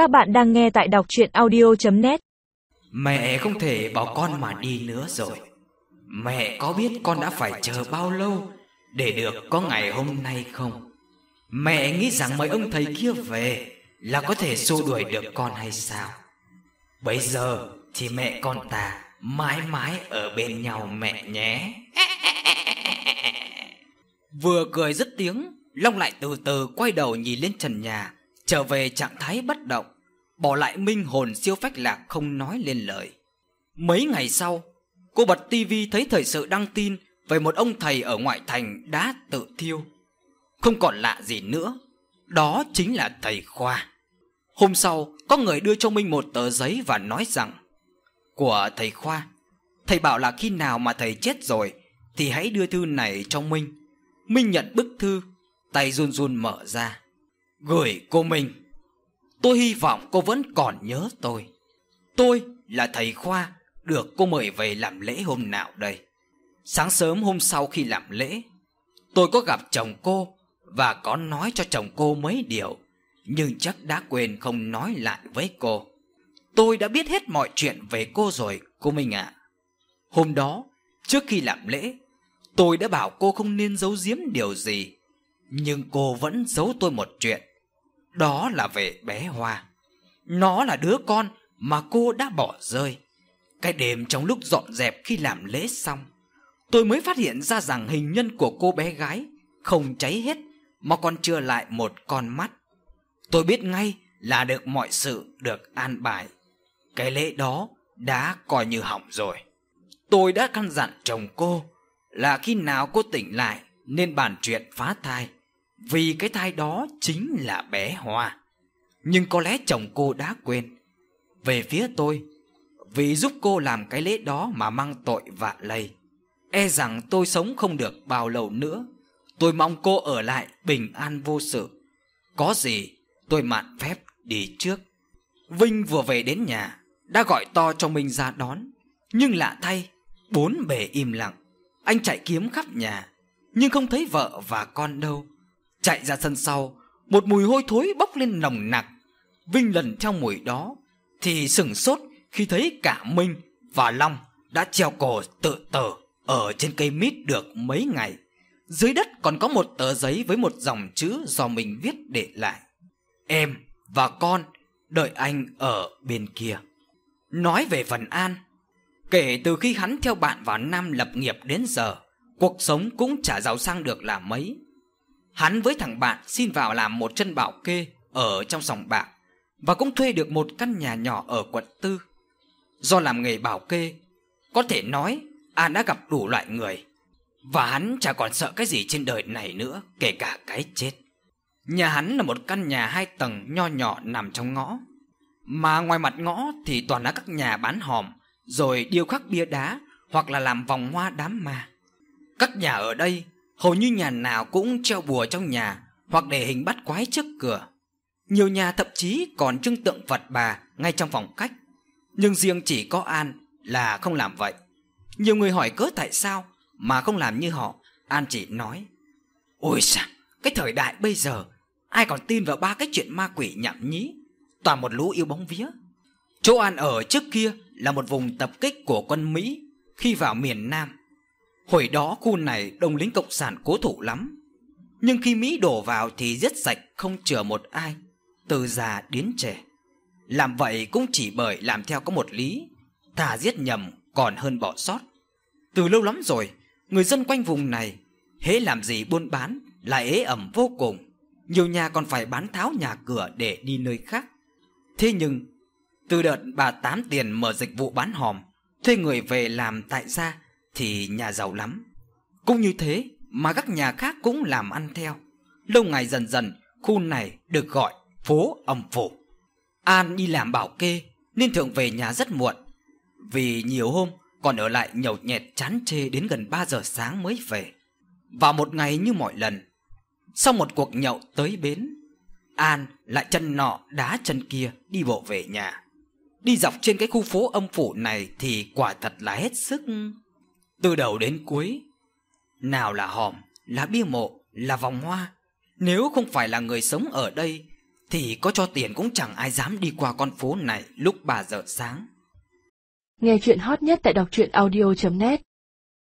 Các bạn đang nghe tại đọc chuyện audio.net Mẹ không thể bảo con mà đi nữa rồi. Mẹ có biết con đã phải chờ bao lâu Để được có ngày hôm nay không? Mẹ nghĩ rằng mấy ông thầy kia về Là có thể xua đuổi được con hay sao? Bây giờ thì mẹ con ta Mãi mãi ở bên nhau mẹ nhé. Vừa cười dứt tiếng Long lại từ từ quay đầu nhìn lên trần nhà Trở về trạng thái bất động, Bỏ lại minh hồn siêu phách lạc không nói lên lời. Mấy ngày sau, Cô bật tivi thấy thời sự đăng tin Về một ông thầy ở ngoại thành đã tự thiêu. Không còn lạ gì nữa, Đó chính là thầy Khoa. Hôm sau, có người đưa cho Minh một tờ giấy và nói rằng, Của thầy Khoa, Thầy bảo là khi nào mà thầy chết rồi Thì hãy đưa thư này cho Minh. Minh nhận bức thư, Tay run run mở ra. Gửi cô Minh Tôi hy vọng cô vẫn còn nhớ tôi. Tôi là thầy Khoa, Được cô mời về làm lễ hôm nào đây. Sáng sớm hôm sau khi làm lễ, Tôi có gặp chồng cô Và có nói cho chồng cô mấy điều, Nhưng chắc đã quên không nói lại với cô. Tôi đã biết hết mọi chuyện về cô rồi, cô Minh ạ. Hôm đó, Trước khi làm lễ, Tôi đã bảo cô không nên giấu giếm điều gì, Nhưng cô vẫn giấu tôi một chuyện. Đó là về bé Hoa. Nó là đứa con mà cô đã bỏ rơi. Cái đêm trong lúc dọn dẹp khi làm lễ xong, Tôi mới phát hiện ra rằng hình nhân của cô bé gái Không cháy hết Mà còn chưa lại một con mắt. Tôi biết ngay là được mọi sự được an bài. Cái lễ đó đã coi như hỏng rồi. Tôi đã căn dặn chồng cô là khi nào cô tỉnh lại nên bàn chuyện phá thai. Vì cái thai đó chính là bé Hoa. Nhưng có lẽ chồng cô đã quên. Về phía tôi, vì giúp cô làm cái lễ đó mà mang tội vạ lây. E rằng tôi sống không được bao lâu nữa. Tôi mong cô ở lại bình an vô sự. Có gì tôi mạn phép đi trước. Vinh vừa về đến nhà, đã gọi to cho mình ra đón. Nhưng lạ thay, bốn bề im lặng. Anh chạy kiếm khắp nhà Nhưng không thấy vợ và con đâu Chạy ra sân sau Một mùi hôi thối bốc lên nồng nặc. Vinh lần theo mùi đó Thì sững sốt khi thấy cả Minh và Long Đã treo cổ tự tử Ở trên cây mít được mấy ngày. Dưới đất còn có một tờ giấy Với một dòng chữ do mình viết để lại. Em và con Đợi anh ở bên kia. Nói về phần An Kể từ khi hắn theo bạn vào Nam lập nghiệp đến giờ, cuộc sống cũng chả giàu sang được là mấy. Hắn với thằng bạn xin vào làm một chân bảo kê ở trong sòng bạc và cũng thuê được một căn nhà nhỏ ở quận tư. Do làm nghề bảo kê, có thể nói An đã gặp đủ loại người và hắn chả còn sợ cái gì trên đời này nữa, kể cả cái chết. Nhà hắn là một căn nhà hai tầng nho nhỏ nằm trong ngõ. Mà ngoài mặt ngõ thì toàn là các nhà bán hòm rồi điêu khắc bia đá hoặc là làm vòng hoa đám ma. Các nhà ở đây hầu như nhà nào cũng treo bùa trong nhà hoặc để hình bắt quái trước cửa. Nhiều nhà thậm chí còn trưng tượng Phật bà ngay trong phòng khách. Nhưng riêng chỉ có An là không làm vậy. Nhiều người hỏi cớ tại sao mà không làm như họ. An chỉ nói Ôi sao, cái thời đại bây giờ ai còn tin vào ba cái chuyện ma quỷ nhảm nhí. Toàn một lũ yêu bóng vía. Chỗ An ở trước kia là một vùng tập kích của quân Mỹ khi vào miền Nam. Hồi đó khu này đông lính cộng sản cố thủ lắm. Nhưng khi Mỹ đổ vào thì giết sạch không chừa một ai, từ già đến trẻ. Làm vậy cũng chỉ bởi làm theo có một lý, thà giết nhầm còn hơn bỏ sót. Từ lâu lắm rồi, người dân quanh vùng này hễ làm gì buôn bán là ế ẩm vô cùng. Nhiều nhà còn phải bán tháo nhà cửa để đi nơi khác. Thế nhưng từ đợt bà tám tiền mở dịch vụ bán hòm, thuê người về làm tại gia thì nhà giàu lắm. Cũng như thế mà các nhà khác cũng làm ăn theo. Lâu ngày dần dần, khu này được gọi phố âm phủ. An đi làm bảo kê nên thường về nhà rất muộn. Vì nhiều hôm còn ở lại nhậu nhẹt chán chê đến gần 3 giờ sáng mới về. Vào một ngày như mọi lần, sau một cuộc nhậu tới bến, An lại chân nọ đá chân kia đi bộ về nhà. Đi dọc trên cái khu phố âm phủ này thì quả thật là hết sức. Từ đầu đến cuối, nào là hòm, là bia mộ, là vòng hoa. Nếu không phải là người sống ở đây, thì có cho tiền cũng chẳng ai dám đi qua con phố này lúc 3 giờ sáng. Nghe chuyện hot nhất tại đọc truyện audio.net